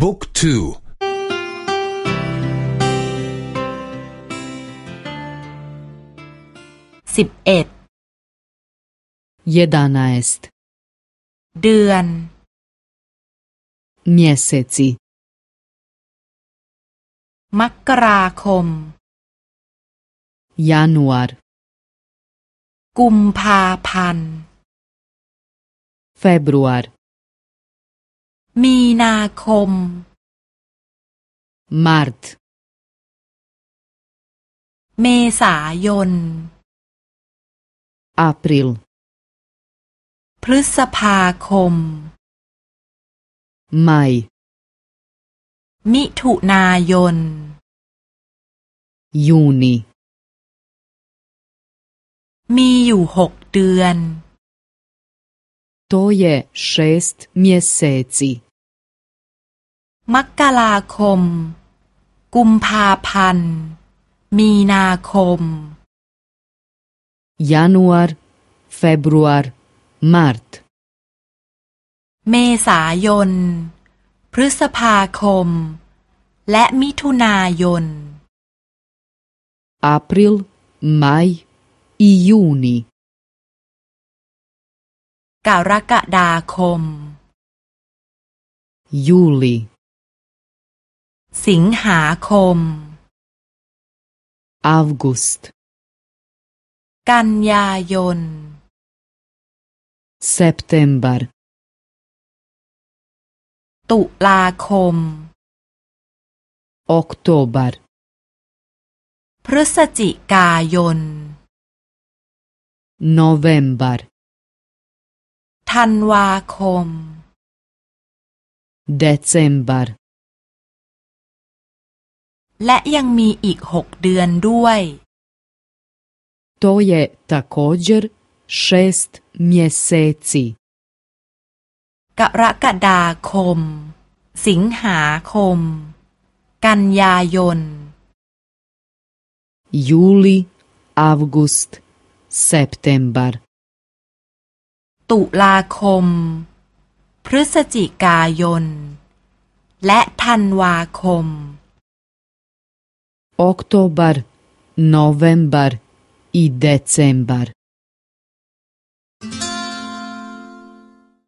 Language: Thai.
บุ๊กทูสิบเอ็ดเยดานาเอสต์เดือน mjeseci มกราคม januar กุมภาพันธ์ februar มีนาคม mart เมษายน april พฤษภาคม maj มิถุนายน juni มีอยู่หกเดือน to je šest mjeseci มกราคม กุมภาพันธ์ มีนาคม januar februar mart เมษายน พฤษภาคม และมิถุนายน april maj i juni กรกฎาคม juli สิงหาคม avgust กันยายน september ตุลาคม oktober พฤศจิกายน november ธันวาคม december และยังมีอีกหกเดือนด้วย to je također šest mjeseci กรกฎาคม สิงหาคม กันยายน juli avgust september ตุลาคม พฤศจิกายน และธันวาคม oktober november i december